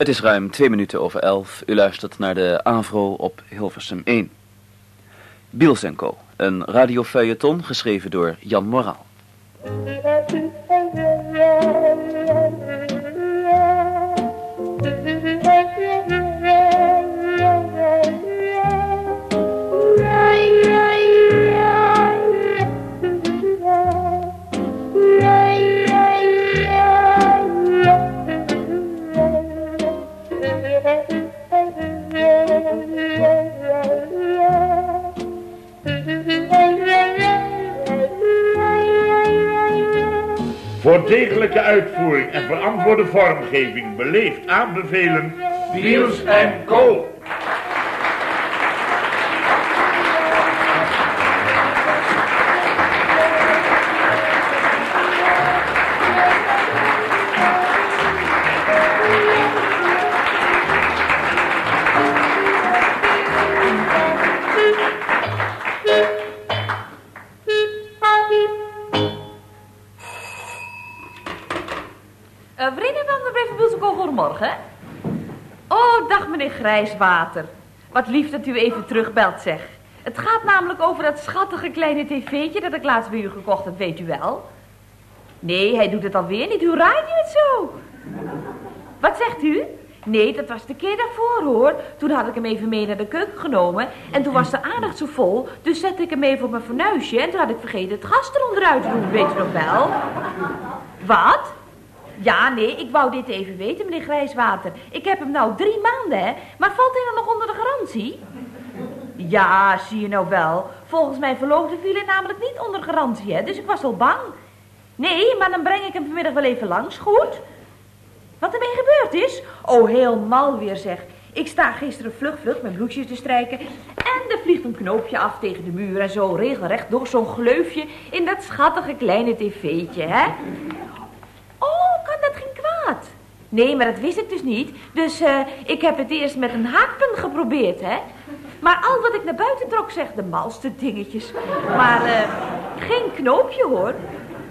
Het is ruim twee minuten over elf. U luistert naar de AVRO op Hilversum 1. Biels Co. Een radiofeuilleton geschreven door Jan Moraal. Voor degelijke uitvoering en verantwoorde vormgeving beleefd aanbevelen... Wiels en Co. dag meneer Grijswater. Wat lief dat u even terugbelt, zeg. Het gaat namelijk over dat schattige kleine tv'tje dat ik laatst bij u gekocht heb, weet u wel. Nee, hij doet het alweer niet. Hoe raait u het zo? Wat zegt u? Nee, dat was de keer daarvoor, hoor. Toen had ik hem even mee naar de keuken genomen. En toen was de aandacht zo vol, dus zette ik hem even op mijn fornuisje. En toen had ik vergeten het gas eronderuit te doen, weet u nog wel? Wat? Ja, nee, ik wou dit even weten, meneer Grijswater. Ik heb hem nou drie maanden, hè. Maar valt hij dan nog onder de garantie? Ja, zie je nou wel. Volgens mijn verloofde viel hij namelijk niet onder garantie, hè. Dus ik was al bang. Nee, maar dan breng ik hem vanmiddag wel even langs, goed? Wat ermee gebeurd is? Oh, heel mal weer zeg. Ik sta gisteren vlug vlug met bloesjes te strijken. En er vliegt een knoopje af tegen de muur en zo regelrecht door zo'n gleufje in dat schattige kleine tv'tje, hè? Oh, kan dat geen kwaad? Nee, maar dat wist ik dus niet. Dus eh, ik heb het eerst met een haakpunt geprobeerd, hè? Maar al wat ik naar buiten trok, zeg, de malste dingetjes. Maar eh, geen knoopje, hoor.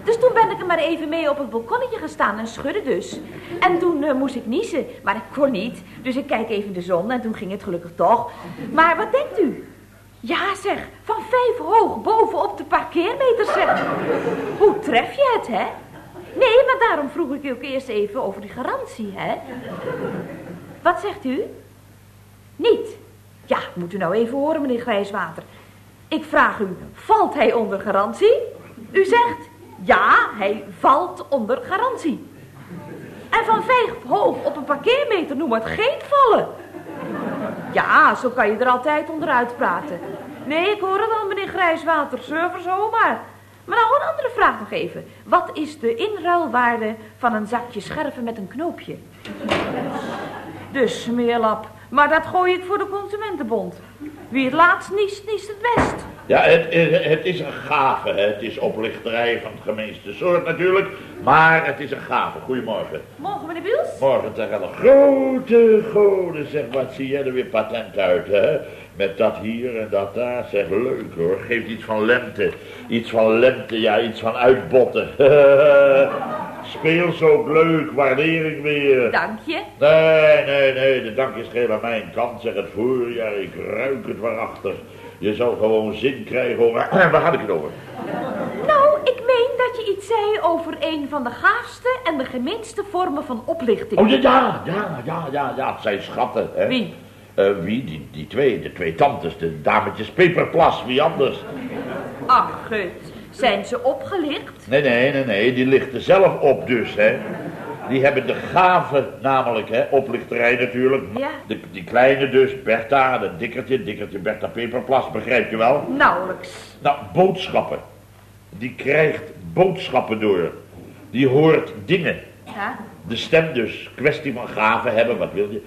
Dus toen ben ik er maar even mee op het balkonnetje gestaan en schudde dus. En toen eh, moest ik niezen, maar ik kon niet. Dus ik kijk even de zon en toen ging het gelukkig toch. Maar wat denkt u? Ja, zeg, van vijf hoog bovenop de parkeermeter, zeg. Hoe tref je het, hè? Nee, maar daarom vroeg ik u ook eerst even over die garantie, hè? Wat zegt u? Niet. Ja, moet u nou even horen, meneer Grijswater. Ik vraag u, valt hij onder garantie? U zegt, ja, hij valt onder garantie. En van vijf hoog op een parkeermeter noemen het geen vallen. Ja, zo kan je er altijd onderuit praten. Nee, ik hoor het al, meneer Grijswater, server zomaar. Maar nou, een andere vraag nog even. Wat is de inruilwaarde van een zakje scherven met een knoopje? Dus, smeerlap. Maar dat gooi ik voor de Consumentenbond. Wie het laatst niest, niest het best. Ja, het, het, is een gave. hè. Het is oplichterij van het gemeenste soort natuurlijk. Maar het is een gave. Goedemorgen. Morgen, meneer Biels? Morgen alle grote goden. Zeg, wat zie jij er weer patent uit, hè? Met dat hier en dat daar. Zeg, leuk hoor. Geeft iets van lente. Iets van lente, ja, iets van uitbotten. Speel zo leuk, waardering weer. Dank je. Nee, nee, nee, de dank is geheel aan mijn kant. Zeg, het voorjaar, ik ruik het waarachtig. Je zal gewoon zin krijgen over... Waar gaat ik het over? Nou, ik meen dat je iets zei over een van de gaafste en de gemeenste vormen van oplichting. Oh, ja, ja, ja, ja, ja, ja. Het zijn schatten, hè. Wie? Eh, wie? Die, die twee, de twee tantes, de dametjes Peperplas, wie anders? Ach, gut. Zijn ze opgelicht? Nee, nee, nee, nee, die lichten zelf op dus, hè. Die hebben de gave, namelijk, hè, oplichterij natuurlijk. Ja. De, die kleine dus, Bertha, de dikkertje, dikkertje Bertha Peperplas, begrijp je wel? Nauwelijks. Nou, boodschappen. Die krijgt boodschappen door. Die hoort dingen. Ja? De stem dus, kwestie van gave hebben, wat wil je?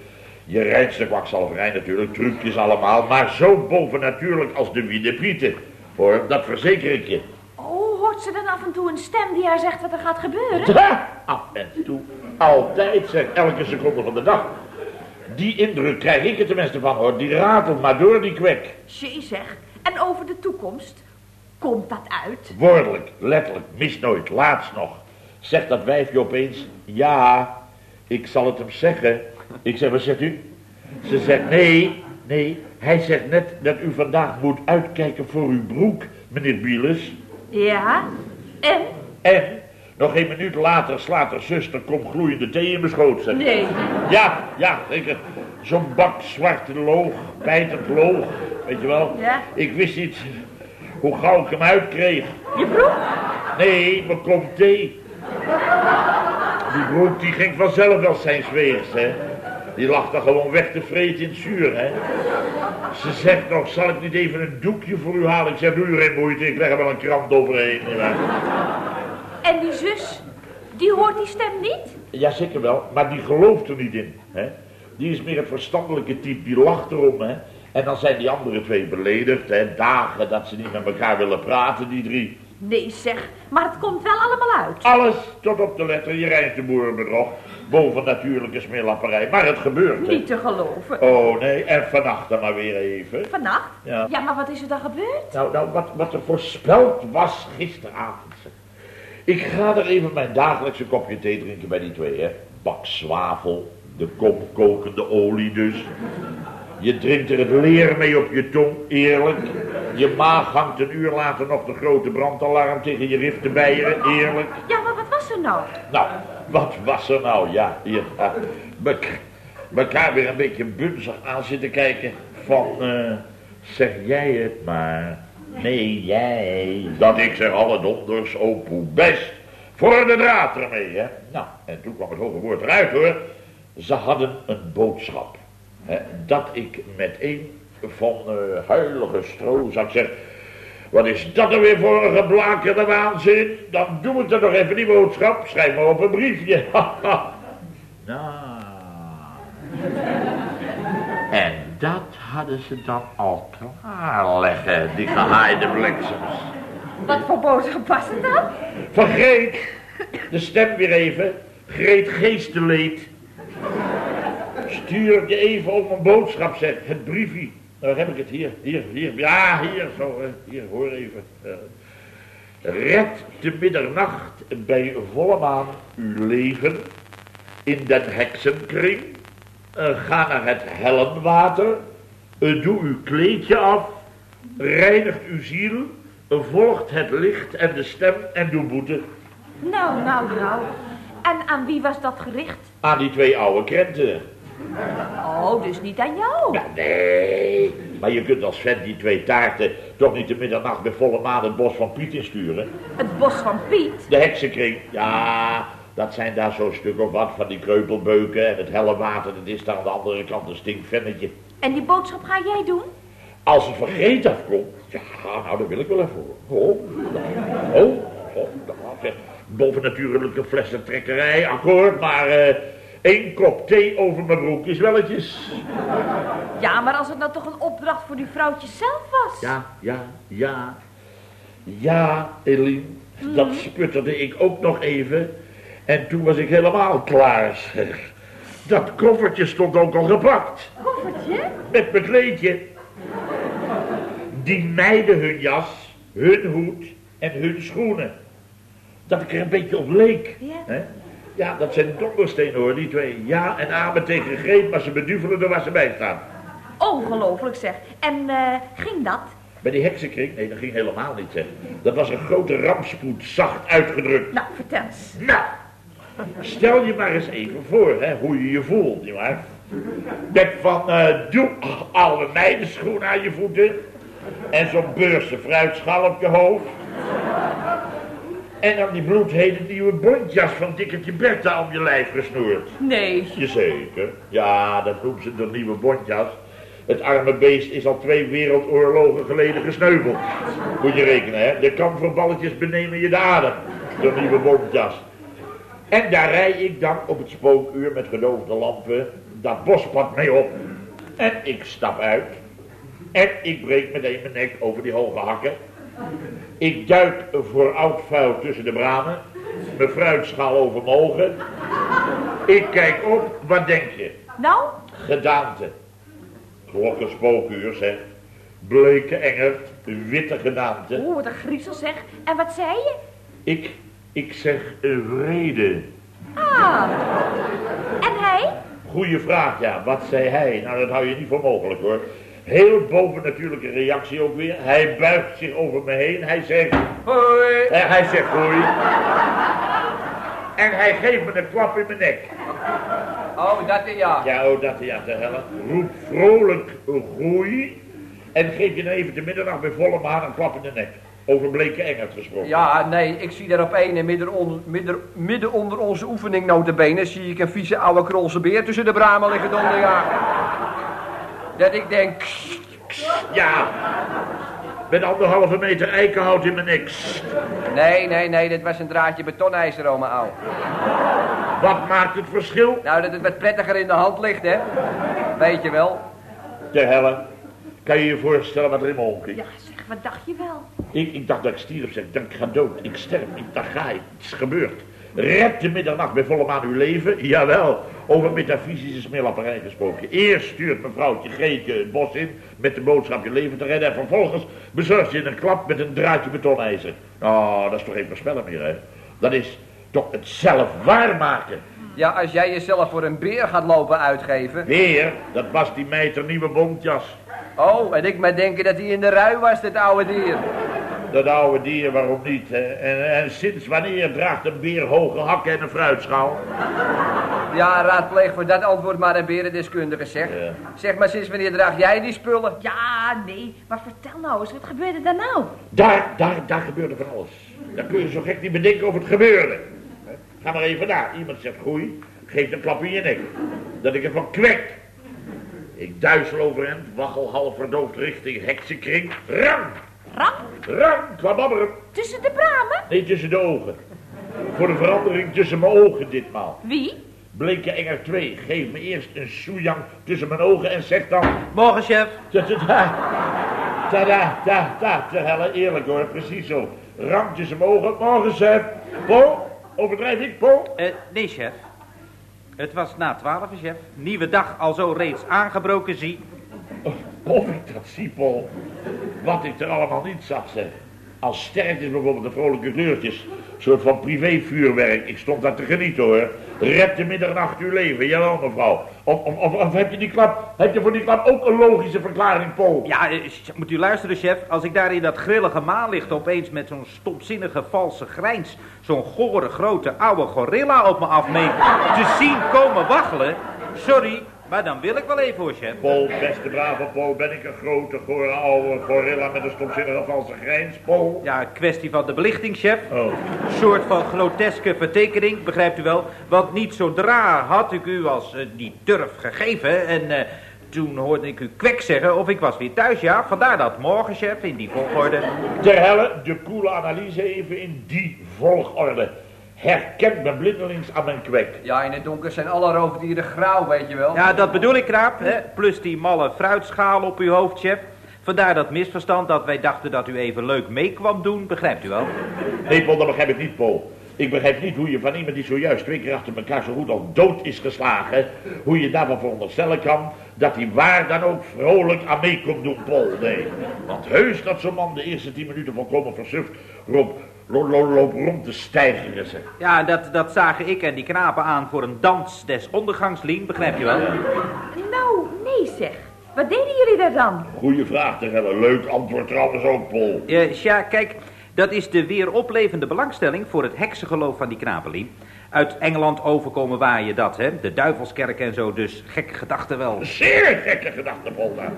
Je reinste kwakzalverij natuurlijk, trucjes allemaal, maar zo bovennatuurlijk als de Wiedeprieten. Hoor, dat verzeker ik je. Hoort ze dan af en toe een stem die haar zegt wat er gaat gebeuren? Ha, af en toe, altijd zeg, elke seconde van de dag. Die indruk krijg ik er tenminste van hoor, die ratelt maar door die kwek. Jee, zeg. En over de toekomst? Komt dat uit? Woordelijk, letterlijk, mis nooit, laatst nog. Zegt dat wijfje opeens, ja, ik zal het hem zeggen. Ik zeg, wat zegt u? Ze zegt, nee, nee. Hij zegt net dat u vandaag moet uitkijken voor uw broek, meneer Bieles. Ja, en? En, nog een minuut later slaat er zuster kom gloeiende thee in mijn schoot, zeg. Nee. Ja, ja, zeker. Zo'n bak zwarte loog, bijtend loog, weet je wel. Ja. Ik wist niet hoe gauw ik hem uitkreeg. Je broek? Nee, maar kom thee. Die broek die ging vanzelf wel zijn zweers, hè. Die lag er gewoon weg te vreten in het zuur, hè. Ze zegt nog, zal ik niet even een doekje voor u halen? Ik zeg, doe u geen moeite, ik leg er wel een krant overheen. En die zus, die hoort die stem niet? Ja, zeker wel, maar die gelooft er niet in, hè. Die is meer het verstandelijke type, die lacht erom, hè. En dan zijn die andere twee beledigd, hè. Dagen dat ze niet met elkaar willen praten, die drie. Nee zeg, maar het komt wel allemaal uit. Alles tot op de letter, je rijdt de boerenbedrog. Boven natuurlijke smeerlapperij, maar het gebeurt. Niet te geloven. Oh nee, en vannacht dan maar weer even. Vannacht? Ja. maar wat is er dan gebeurd? Nou, nou wat, wat er voorspeld was gisteravond. Ik ga er even mijn dagelijkse kopje thee drinken bij die twee, hè. Bak zwavel, de kop kokende olie dus. Je drinkt er het leer mee op je tong, eerlijk. Je maag hangt een uur later nog de grote brandalarm tegen je rif te bijeren, eerlijk. Ja, maar wat was er nou? Nou, wat was er nou? Ja, hier. Ja, mekaar weer een beetje bunzig aan zitten kijken. Van, eh, zeg jij het maar. Nee, jij. Dat ik zeg alle donders, oh poe best. Voor de draad ermee, hè. Nou, en toen kwam het hoge woord eruit, hoor. Ze hadden een boodschap. Hè, dat ik met een van eh huilige stroozak zeg... Wat is dat er weer voor een geblakerde waanzin? Dan doe ik er nog even die boodschap. Schrijf maar op een briefje. nou. En dat hadden ze dan al klaarleggen, die gehaaide bliksems. Wat voor boodschap was het dan? Vergeet de stem weer even. Greet geesteleed. Stuur je even op een boodschap, zeg. Het briefje. Nou, heb ik het hier. Hier, hier. Ja, hier, zo. Hier, hoor even. Eh, red te middernacht bij volle maan uw leven in den heksenkring. Eh, ga naar het hellenwater. Eh, doe uw kleedje af. Reinigt uw ziel. volgt het licht en de stem en doe boete. Nou, nou, nou. En aan wie was dat gericht? Aan die twee oude krenten. Oh, dus niet aan jou. Ja, nee. Maar je kunt als vent die twee taarten toch niet de middernacht bij volle maan het bos van Piet insturen. Het bos van Piet. De heksenkring, ja, dat zijn daar zo'n stuk of wat van die kreupelbeuken. En het helle water, dat is daar aan de andere kant een stinkvennetje. En die boodschap ga jij doen? Als er vergeet afkomt, ja, nou, daar wil ik wel even voor. Oh, oh, oh, dat was echt bovennatuurlijke flessentrekkerij, akkoord, maar eh één kop thee over mijn broek is welletjes. Ja, maar als het nou toch een opdracht voor die vrouwtjes zelf was. Ja, ja, ja. Ja, Eline, dat sputterde ik ook nog even. En toen was ik helemaal klaar, zeg. Dat koffertje stond ook al gepakt. Koffertje? Met mijn kleedje. Die meiden hun jas, hun hoed en hun schoenen. Dat ik er een beetje op leek. Ja. hè? Ja, dat zijn donderstenen hoor, die twee. Ja en amen tegen greep, maar ze beduvelen er waar ze bij staan. Ongelooflijk zeg. En eh, ging dat? Bij die heksenkring? Nee, dat ging helemaal niet, zeg. Dat was een grote rampspoed, zacht uitgedrukt. Nou, vertel eens. Nou, stel je maar eens even voor, hè, hoe je je voelt, nietwaar? Met van, eh doe alle meidenschoenen aan je voeten. En zo'n beurse fruitschaal op je hoofd. En dan die bloedhete nieuwe bontjas van dikkertje Bertha om je lijf gesnoerd. Nee. Jazeker. Ja, dat noemen ze de nieuwe bontjas. Het arme beest is al twee wereldoorlogen geleden gesneuveld. Moet je rekenen, hè? De kamferballetjes benemen je de adem. De nieuwe bontjas. En daar rij ik dan op het spookuur met gedoofde lampen dat bospad mee op. En ik stap uit. En ik breek meteen mijn nek over die hoge hakken. Ik duik voor oud vuil tussen de bramen. Mijn fruitschaal over mijn ogen. Ik kijk op, wat denk je? Nou, Gedaante. Klokken spookuur, zeg. Bleke engert, witte gedaante. oeh, wat een griezel zeg. En wat zei je? Ik, ik zeg eh, vrede. Ah. En hij? Goeie vraag, ja. Wat zei hij? Nou, dat hou je niet voor mogelijk, hoor. Heel bovennatuurlijke reactie ook weer. Hij buigt zich over me heen. Hij zegt... Hoi. En hij zegt groei. En hij geeft me een klap in mijn nek. Oh, dat is ja. Ja, oh, dat ja, te helle. Roep vrolijk groei. En geef je dan even de middernacht bij volle maan een klap in de nek. Over bleke Engert gesproken. Ja, nee, ik zie daar op een midden, onder, midden, midden onder onze oefening notabene, zie ik een vieze oude krolse beer tussen de bramen liggen donderjagen. Dat ik denk, kst, Ja. Met anderhalve meter eikenhout in mijn nek. nee, nee, nee, dit was een draadje betonijzer, oma ouw. Wat maakt het verschil? Nou, dat het wat prettiger in de hand ligt, hè. Weet je wel. Ter helle. Kan je je voorstellen wat er in me omging? Ja, zeg, wat dacht je wel? Ik, ik dacht dat ik stierf, zeg. Ik dacht, ik ga dood. Ik sterf. Ik dacht, ga ik. Het is gebeurd. Red de middernacht bij volle maan uw leven? Jawel. Over metafysische smeerlapperij gesproken. Eerst stuurt mevrouwtje Greetje het bos in met de boodschap je leven te redden. En vervolgens bezorgt je een klap met een draadje betonijzer. Oh, dat is toch geen voorspellen meer, hè? Dat is toch het zelf waarmaken. Ja, als jij jezelf voor een beer gaat lopen uitgeven. Weer, dat was die meter nieuwe bontjas. Oh, en ik maar denken dat hij in de rui was, dit oude dier. Dat oude dier, waarom niet? Hè? En, en sinds wanneer draagt een beer hoge hakken en een fruitschaal? Ja, raadpleeg voor dat antwoord maar een berendeskundige, zeg. Ja. Zeg maar, sinds wanneer draag jij die spullen? Ja, nee, maar vertel nou eens, wat gebeurde daar nou? Daar, daar, daar gebeurde van alles. Daar kun je zo gek niet bedenken of het gebeurde. Ga maar even na. Iemand zegt groei, geeft een klap in je nek. Dat ik ervan kwek. Ik duizel overend, waggel half verdoofd richting heksenkring. Rang! Rang, Rang! Kwababberen! tussen de bramen? Nee, tussen de ogen. Voor de verandering tussen mijn ogen ditmaal. Wie? Bleke Enger 2, geef me eerst een soejang tussen mijn ogen en zeg dan... Morgen, chef. Ta ta ta, ta ta ta ta, te helle, eerlijk hoor, precies zo. Tussen mijn ogen, morgen chef. Po, overdrijf ik, po? Eh, nee, chef. Het was na twaalf, chef. Nieuwe dag al zo reeds aangebroken, zie. Of ik dat zie, po. Wat ik er allemaal niet zag, zeg. Als sterretjes bijvoorbeeld de vrolijke kleurtjes. Een soort van privévuurwerk. Ik stond daar te genieten hoor. Red de middernacht uw leven, jawel mevrouw. Of, of, of, heb je die klap, heb je voor die klap ook een logische verklaring, po? Ja, eh, moet u luisteren, chef. Als ik daar in dat grillige maanlicht opeens met zo'n stomzinnige valse grijns... zo'n gore grote oude gorilla op me afmeen te zien komen waggelen... Sorry, maar dan wil ik wel even hoor, chef. Paul, beste brave Paul, ben ik een grote, gore, oude gorilla met een stomzinnige valse grijns, Paul? Ja, kwestie van de belichting, chef. Oh, soort van groteske vertekening, begrijpt u wel? Want niet zodra had ik u als eh, die durf gegeven en eh, toen hoorde ik u kwek zeggen of ik was weer thuis, ja. Vandaar dat morgen, chef, in die volgorde. ter helle, de koele analyse even in die volgorde. Herkent me blindelings aan mijn kwek. Ja, in het donker zijn alle roofdieren grauw, weet je wel. Ja, dat bedoel ik, knaap, hè? Plus die malle fruitschaal op uw hoofd, chef. Vandaar dat misverstand dat wij dachten dat u even leuk mee kwam doen, begrijpt u wel? Nee, Paul, dat begrijp ik niet, Paul. Ik begrijp niet hoe je van iemand die zojuist twee keer achter elkaar zo goed als dood is geslagen, hoe je daarvan veronderstellen kan dat hij waar dan ook vrolijk aan mee komt doen, Paul. Nee, want heus dat zo'n man de eerste tien minuten volkomen versuft loopt lo, lo, loopt rond te stijgeren, zeg. Ja, dat, dat zagen ik en die knapen aan voor een dans des ondergangs, Lien, begrijp je wel? Nou, nee zeg. Wat deden jullie daar dan? Goeie vraag, te hebben. Leuk antwoord trouwens ook, Paul. Ja, ja, kijk, dat is de weer oplevende belangstelling voor het heksengeloof van die knapelien. Uit Engeland overkomen waaien dat, hè? De duivelskerk en zo, dus gekke gedachten wel. Zeer gekke gedachte, Paul. daar.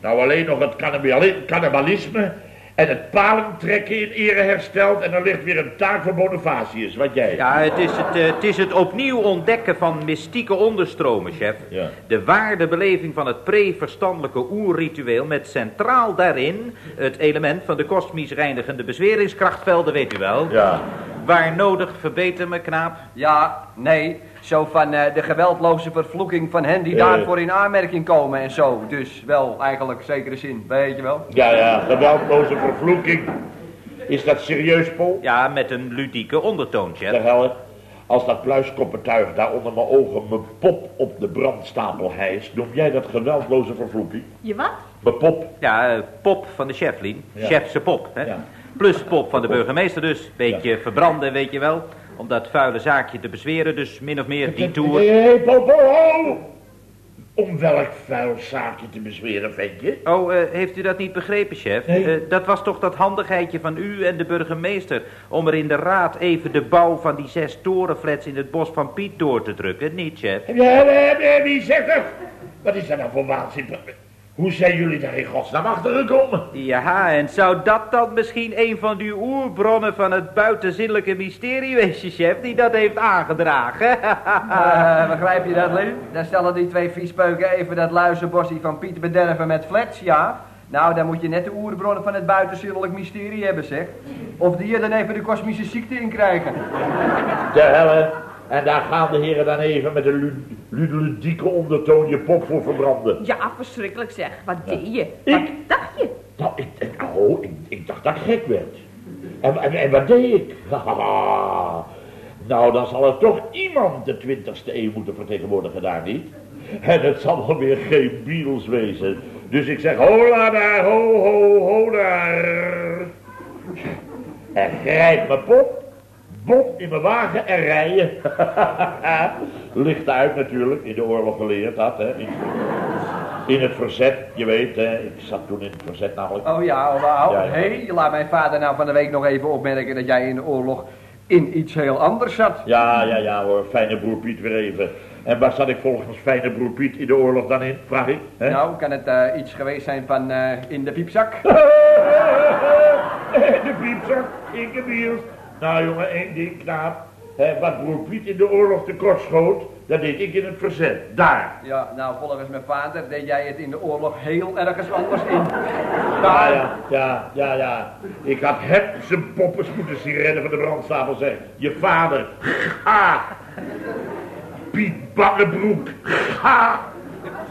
Nou, alleen nog het cannibali- cannibalisme en het palentrekken in ere hersteld. En dan ligt weer een taak voor Bonifacius, wat jij. Ja, het is het, eh, het is het opnieuw ontdekken van mystieke onderstromen, chef. Ja. De waardebeleving van het pre-verstandelijke oerritueel met centraal daarin het element van de kosmisch reinigende bezweringskrachtvelden, weet u wel. Ja. Waar nodig, verbeter me, knaap. Ja, nee, zo van eh, de geweldloze vervloeking van hen die Eh. daarvoor in aanmerking komen en zo. Dus wel eigenlijk zekere zin, weet je wel. Ja, ja, geweldloze vervloeking. Is dat serieus, Paul? Ja, met een ludieke ondertoon, chef. Zeg, Helle, als dat pluiskoppentuig daar onder mijn ogen mijn pop op de brandstapel hijst, noem jij dat geweldloze vervloeking? Je wat? Mijn pop? Ja, eh, pop van de chef, Lien. Ja. Chefse pop, hè. Ja. Plus pop van de burgemeester dus. Beetje verbranden, weet je wel. Om dat vuile zaakje te bezweren, dus min of meer die toer. Hé, hey, ho! Om welk vuil zaakje te bezweren, ventje? Oh, eh, heeft u dat niet begrepen, chef? Nee. Eh, dat was toch dat handigheidje van u en de burgemeester... om er in de raad even de bouw van die zes torenflats in het bos van Piet door te drukken, niet, chef? Ja, wie zegt dat? Wat is dat nou voor waanzin? Hoe zijn jullie daar in godsnaam achter gekomen? Ja, en zou dat dan misschien een van die oerbronnen van het buitenzinnelijke mysterie wezen, chef, die dat heeft aangedragen? Eh, begrijp je dat, Lou? Dan stellen die twee viespeuken even dat luizenbossie van Piet bederven met flats, ja? Nou, dan moet je net de oerbronnen van het buitenzinnelijk mysterie hebben, zeg. Of die er dan even de kosmische ziekte in krijgen. De helle. En daar gaan de heren dan even met een lu- lu- ludieke ondertoon je pop voor verbranden. Ja, verschrikkelijk zeg. Wat deed je? Ik? Wat dacht je? Nou, ik, ik, oh, ik, ik dacht dat ik gek werd. En, en, en wat deed ik? nou, dan zal er toch iemand de 20ste eeuw moeten vertegenwoordigen daar niet. En het zal wel weer geen Beatles wezen. Dus ik zeg, hola daar, ho, ho, ho daar. En grijp mijn pop, bot in mijn wagen en rijden. Licht uit natuurlijk, in de oorlog geleerd dat, hè. In, in het verzet, je weet, hè. Ik zat toen in het verzet namelijk. Oh ja, oh. Ja, hey, laat mijn vader nou van de week nog even opmerken dat jij in de oorlog in iets heel anders zat. Ja, ja, ja hoor, fijne broer Piet weer even. En waar zat ik volgens fijne broer Piet in de oorlog dan in, vraag ik? Hè? Nou, kan het eh, iets geweest zijn van eh, in de piepzak? de piepzak, in de biels. Nou jongen, één ding knaap. Hè, wat broer Piet in de oorlog tekort schoot, dat deed ik in het verzet. Daar. Ja, nou, volgens mijn vader deed jij het in de oorlog heel ergens anders in. Ja, ja, ja, ja, ja. Ik had hem zijn poppers moeten zien redden van de brandstapel, zeg. Je vader. Ga. Piet Bannebroek. Ga.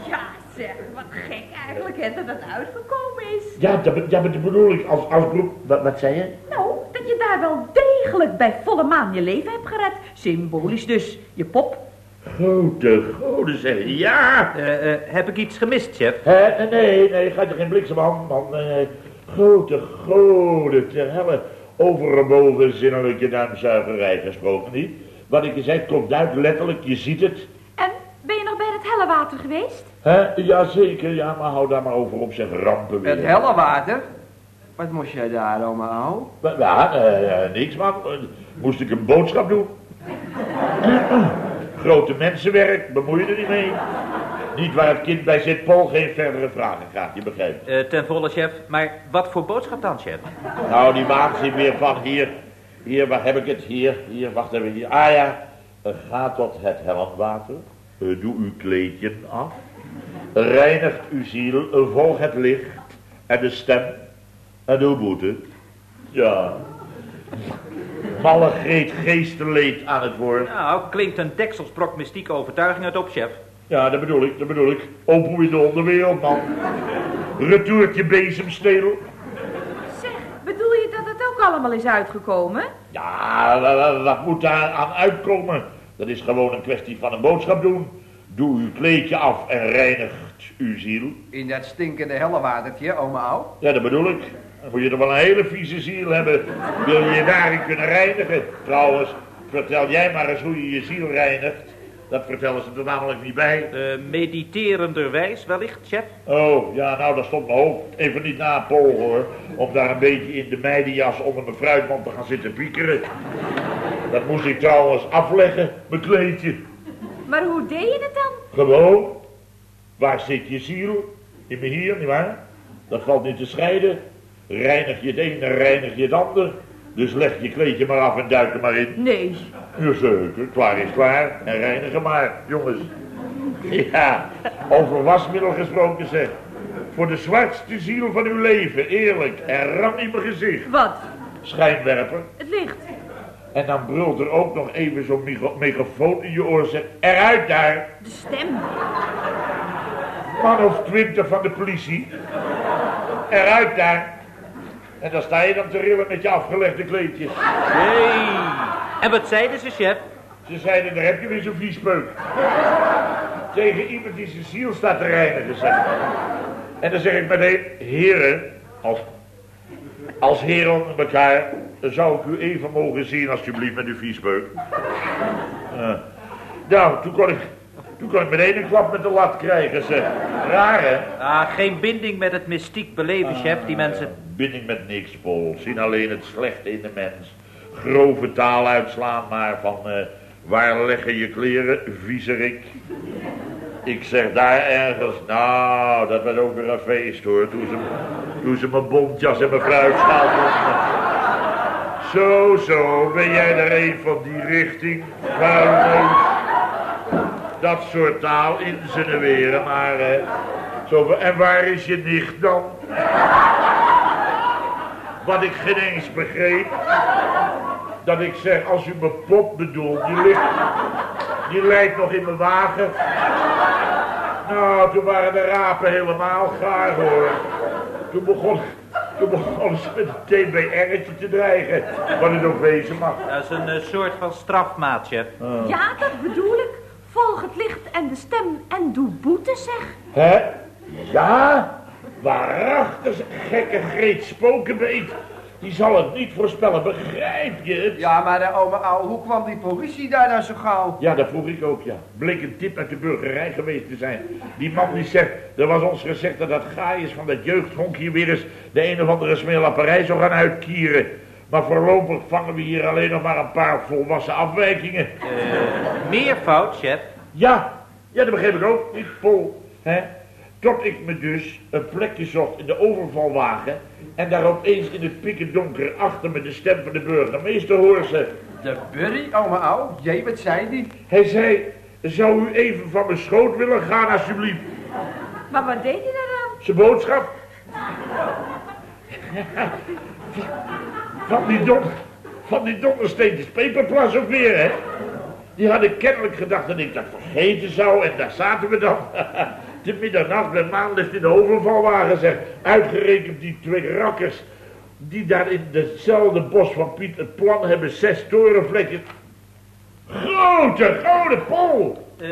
Ja, zeg, wat gek eigenlijk hè, dat dat uitgekomen is. Ja, dat, ja, maar dat bedoel ik als, als broek... Wat, wat zei je? Nou, dat je daar wel degelijk bij volle maan je leven hebt gered. Symbolisch dus, je pop. Grote goden zeg. Ja. Eh, eh, heb ik iets gemist, chef? Hè? Nee, nee, gaat er geen bliksemhand, man. Nee, grote goden ter helle. Over en boven zinnelijke duimzuigerij gesproken, niet? Wat ik je zei, klopt uit, letterlijk, je ziet het. En ben je nog bij het helle water geweest? Hè? Jazeker, ja, maar hou daar maar over op, zeg rampen weer. Het helle water? Wat moest jij daar, oma ouw? Ja, eh, niks, man. Eh, Moest ik een boodschap doen? Grote mensenwerk, bemoei je er niet mee. Niet waar het kind bij zit, Paul geen verdere vragen gaat, je begrijpt. Eh, ten volle, chef. Maar wat voor boodschap dan, chef? Nou, die waanzin weer van hier. Hier, waar heb ik het? Hier, hier, wacht even hier. Ah ja, Eh, ga tot het helmwater. Eh, doe uw kleedje af. Reinigt uw ziel, volg het licht en de stem en doe boete. Ja. Malle greet geestenleed aan het woord. Nou, klinkt een dekselsbrok mystieke overtuiging uit op, chef. Ja, dat bedoel ik, dat bedoel ik. Open in de onderwereld, man. Retourtje bezemstedel. Zeg, bedoel je dat het ook allemaal is uitgekomen? Ja, wa- wa- wat moet daar aan uitkomen? Dat is gewoon een kwestie van een boodschap doen. Doe uw kleedje af en reinigt uw ziel. In dat stinkende helle watertje, oma ouw? Ja, dat bedoel ik. Dan moet je toch wel een hele vieze ziel hebben. Wil je je daarin kunnen reinigen? Trouwens, vertel jij maar eens hoe je je ziel reinigt. Dat vertellen ze er namelijk niet bij. Eh mediterenderwijs wellicht, chef? Oh, ja, nou, dat stond mijn hoofd even niet na Pool, hoor. Om daar een beetje in de meidenjas onder mijn fruitmand te gaan zitten piekeren. Dat moest ik trouwens afleggen, mijn kleedje. Maar hoe deed je het dan? Gewoon. Waar zit je ziel? In me hier, nietwaar? Dat valt niet te scheiden. Reinig je het een en reinig je het ander. Dus leg je kleedje maar af en duik er maar in. Nee. Jazeker, klaar is klaar. En reinigen maar, jongens. Ja, over wasmiddel gesproken zeg. Voor de zwartste ziel van uw leven, eerlijk en ram in mijn gezicht. Wat? Schijnwerper. Het licht. En dan brult er ook nog even zo'n megafoon in je oor. Zeg, eruit daar. De stem. Man of twintig van de politie. Eruit daar. En dan sta je dan te rillen met je afgelegde kleedjes. Hey. En wat zeiden ze, chef? Ze zeiden, daar heb je weer zo'n viespeuk. Tegen iemand die zijn ziel staat te reinigen, zeg. En dan zeg ik meteen, heren, als, als heren onder elkaar, dan zou ik u even mogen zien, alsjeblieft, met uw viespeuk. Ja. nou, toen kon ik, Toen kon ik meteen een klap met de lat krijgen, zeg. Raar, hè? Ah, geen binding met het mystiek beleven, chef, die mensen. Binding met niks, Paul. Zien alleen het slechte in de mens. Grove taal uitslaan, maar van... eh, waar leggen je kleren, viezerik? Ik zeg daar ergens... Nou, dat was ook weer een feest, hoor. Toen ze, toen ze mijn bontjas en mijn fruitschaal. Zo, zo, ben jij er een van die richting? Vuilneus. Dat soort taal insinueren, maar... eh, zo, en waar is je nicht dan? Wat ik geen eens begreep. Dat ik zeg, als u mijn pop bedoelt, die ligt... Die lijkt nog in mijn wagen. Nou, toen waren de rapen helemaal gaar, hoor. Toen begon... Toen begon ze met een TBR'tje te dreigen. Wat het ook wezen mag. Dat is een eh, soort van strafmaat, chef. Ja, dat bedoel ik. Volg het licht en de stem en doe boete, zeg. Hè? Ja? Waarachtig, gekke Greet Spokenbeet. Die zal het niet voorspellen, begrijp je het? Ja, maar uh, oma Au, hoe kwam die politie daar nou zo gauw? Ja, dat vroeg ik ook, ja. Bleek een tip uit de burgerij geweest te zijn. Die man die zegt, er was ons gezegd dat dat gaai is van dat jeugdhonk hier weer eens de een of andere smeerlapperij zou gaan uitkieren. Maar voorlopig vangen we hier alleen nog maar een paar volwassen afwijkingen. Eh, meervoud, chef. Ja, ja, dat begreep ik ook niet, Paul. Hè? Tot ik me dus een plekje zocht in de overvalwagen... en daar opeens in het pikken donker achter me de stem van de burgemeester hoor ze. De burry, oma Au? Jee, wat zei die? Hij zei, zou u even van mijn schoot willen gaan, alsjeblieft? Maar wat deed hij daar dan? Zijn boodschap? Van die don, van die dondersteentjes peperplas ook weer, hè? Die hadden kennelijk gedacht dat ik dat vergeten zou en daar zaten we dan. De middernacht bij maanlicht in de overvalwagen, zeg. Uitgerekend die twee rakkers die daar in hetzelfde bos van Piet het plan hebben zes torenvlekjes. Grote, grote Pol! Eh,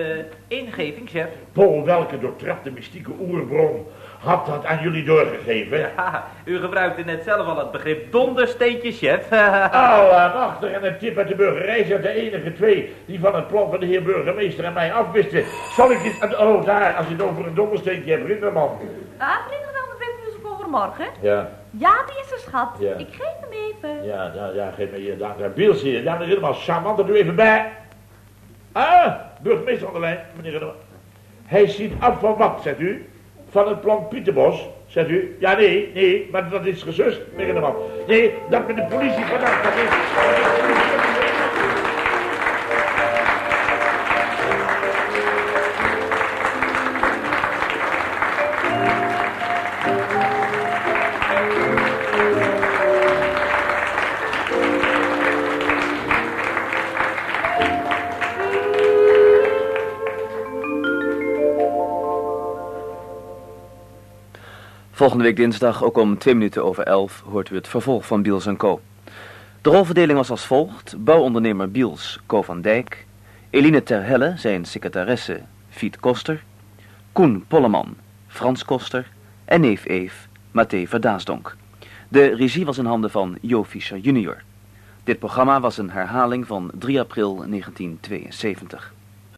ingeving, chef. Pol, welke doortrapte mystieke oerbron had dat aan jullie doorgegeven? Haha, u gebruikte net zelf al het begrip dondersteentje, chef. Allemachtig en een tip uit de burgerij zijn de enige twee die van het plan van de heer burgemeester en mij afwisten. Zal ik dit... Oh, daar, als je het over een dondersteentje hebt, Rinderman. Ah, vrienden van de Brievenbus over morgen. Ja, Ja, die is er, schat. Ja. Ik geef hem even. ja, ja, ja, geef me hier dank. Biels hier, ja, meneer Rinderman, charmant dat u even bij. Ah, burgemeester aan de lijn, meneer Rinderman. Hij ziet af van wat, zegt u? Van het plan Pieterbos, zegt u? Ja, nee, nee, maar dat is gesust, meneer Rinderman. Nee, dat met de politie vandaag, dat is... Volgende week dinsdag, ook om twee minuten over elf, hoort u het vervolg van Biels Co. De rolverdeling was als volgt. Bouwondernemer Biels, Co van Dijk. Eline Terhelle, zijn secretaresse, Fiet Koster. Koen Polleman, Frans Koster. En neef Eef, Mathé Verdaasdonk. De regie was in handen van Jo Fischer junior. Dit programma was een herhaling van 3 april 1972.